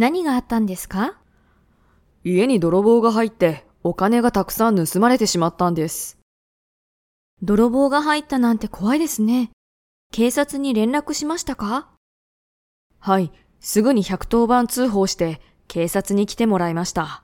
何があったんですか？家に泥棒が入ってお金がたくさん盗まれてしまったんです。泥棒が入ったなんて怖いですね。警察に連絡しましたか？はい、すぐに110番通報して警察に来てもらいました。